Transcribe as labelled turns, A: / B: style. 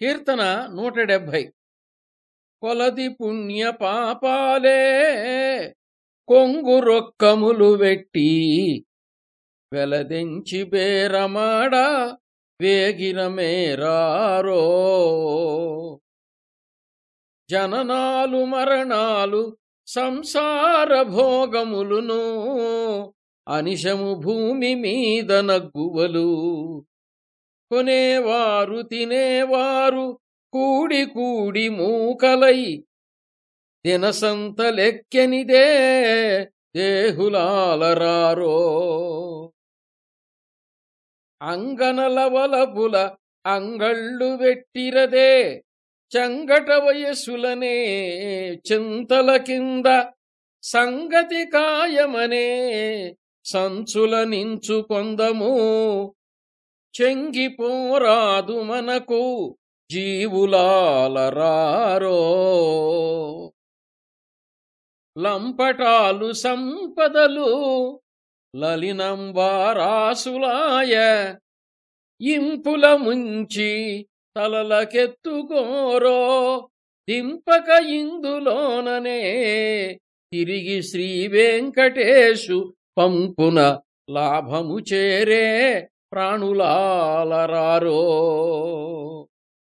A: కీర్తన నూట డెబ్భై కొలది పుణ్య పాపాలే కొంగు రొక్కములు వెట్టి వెలదెంచి బేరమాడ వేగిన మేరారో. జననాలు మరణాలు సంసార భోగములును అనిశము భూమి మీద నగ్గువలు కొనేవారు తినేవారు కూడి కూడి మూకలై దినసంత లెక్కెనిదే దేహులాలరారో అంగనల వలపుల అంగళ్ళు వెట్టిరదే చంగట వయసులనే చింతల కింద సంగతి కాయమనే సంచుల నించు పొందము. చెంగిపోరాదు మనకు జీవులాలరారో. లంపటాలు సంపదలు లలినంబారాసులాయ ఇంపుల ముంచి తలలకెత్తుకోరో. దింపక ఇందులోననే తిరిగి శ్రీ వెంకటేశు పంపున లాభము చేరే. ప్రాణులాలరారో